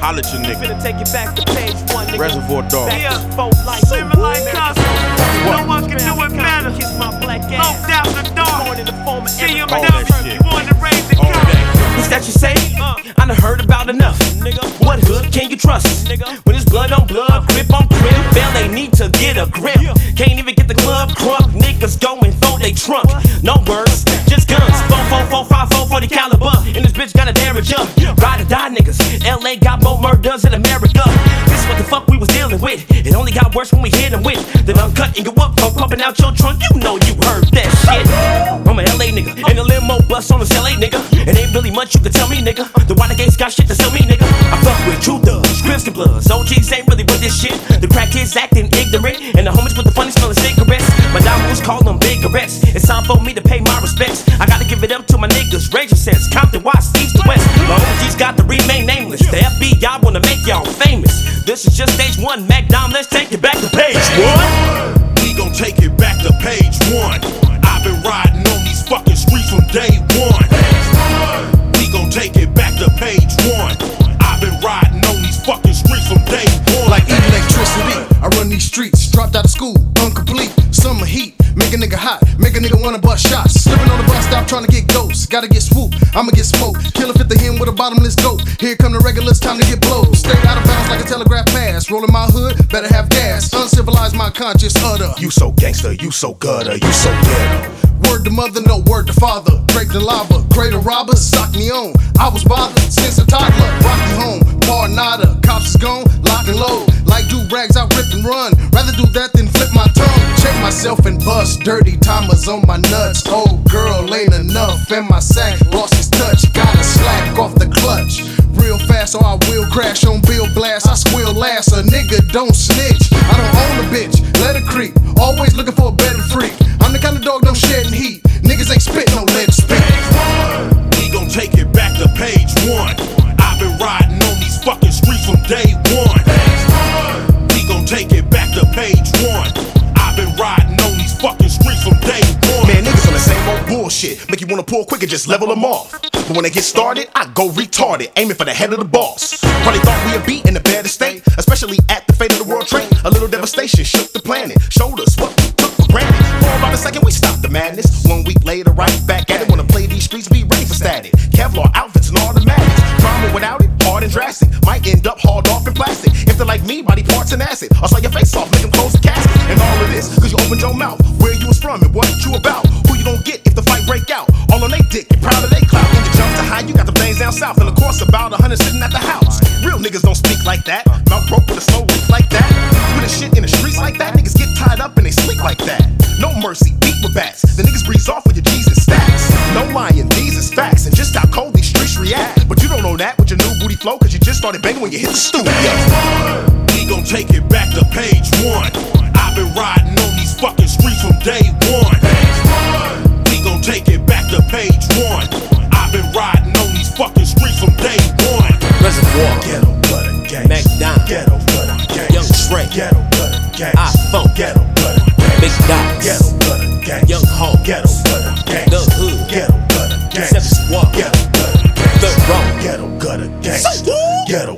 Holla at your nigga. Finna take it back to page one, nigga. Reservoir Dogs. Back Yeah. to folk like Swimming like us. No one can do it better. Kiss my black Low ass. down the dark. Born in the form of See you All down. that shit. You want to raise the All curve. What's that you say? Uh. I done heard about enough. Nigga, what hood can you trust? Nigga, when it's blood on blood, grip on grip, Bell they need to get a grip. Can't even get the club crunk. Niggas going for they trunk. No words, just guns. Four, four, four, five, four, forty caliber. And this bitch got a damage up. LA got more murders in America. This what the fuck we was dealing with. It only got worse when we hit them with. I'm cutting you up, pump, pumping out your trunk. You know you heard that shit. I'm a LA nigga. And a limo bus on this LA nigga. It ain't really much you can tell me, nigga. The Water Gates got shit to sell me, nigga. I fuck with true thugs, Crips and Bloods. OGs ain't really with this shit. The crack kids acting ignorant. And the homies with the funny smelling cigarettes. My diamonds call them big arrests. It's time for me to pay my. I gotta give it up to my niggas. Ranger sense, Compton, Watts, East to West. My OGs got to remain nameless. The FBI wanna make y'all famous. This is just stage one. MacDom, let's take it back to page one. We gon' take it back to page one. I've been riding on these fucking streets from day one. We gon' take it back to page one. I've been riding on these fucking streets from day one. like electricity. I run these streets, dropped out of school, incomplete. Summer heat, make a nigga hot, make a nigga wanna bust shots. Trying to get ghosts. Gotta get swooped, I'ma get smoked. Kill a 50 him with a bottomless dope. Here come the regulars, time to get blows. Stay out of bounds like a telegraph pass. Rolling my hood, better have gas. Uncivilized, my conscious utter. You so gangster, you so gutter, you so ghetto. Word to mother, no word to father. Break the lava, greater robbers, sock me on. I was bothered since a toddler. Rock me home, bar nada. Cops is gone, lock and load. Like do rags, I rip and run. Rather do that than myself and bust. Dirty timers on my nuts. Old girl ain't enough. And my sack lost its touch. Gotta slack off the clutch. Real fast, or I will crash on Bill Blast. I squeal last, a nigga don't snitch. I don't own a bitch, let her creep. Always looking for a better freak. I'm the kind of dog don't shed heat. Niggas ain't spit no lead spit. We gon' take it back to page one. I've been riding on these fucking streets from day wanna pull quick and just level them off. But when they get started, I go retarded, aiming for the head of the boss. Probably thought we'd be in a better state, especially at the fate of the world trade. A little devastation shook the planet, showed us what we took for granted. For about a second, we stopped the madness. One week later, right back at it. Wanna play these streets, be ready for static. Kevlar outfits and automatics. Drama without it, hard and drastic. Might end up hauled off in plastic. If they're like me, body parts and acid. I'll saw your face off, make them close the casket. And all of this, cause you opened your mouth. Where you was from and what you about. Who you gon' get break out? All on they dick, proud of they clout. When you jump to high, you got the things down south. And of course, about a hundred sitting at the house. Real niggas don't speak like that. Mouth broke with a slow leak like that. With a shit in the streets like that, niggas get tied up and they sleep like that. No mercy, beat with bats. The niggas breeze off with your G's and stacks. No lying, these is facts. And just how cold these streets react. But you don't know that with your new booty flow, cause you just started banging when you hit the studio. We gon' take it back to page one. I've been riding on these fucking streets from day one. Gon' take it back to page one. I've been riding on these fucking streets from day one. Reservoir. Ghetto gutter gang. McDonald. Ghetto gutter gang. Young Trey. Ghetto gutter gang. iPhone. Ghetto gutter gang. Big Dots. Ghetto gutter gang. Young Hawk. Ghetto gutter gang. The Hood. Ghetto gutter gang. Seven Squad. Ghetto gutter gang. The Road. Ghetto gutter gang. Ghetto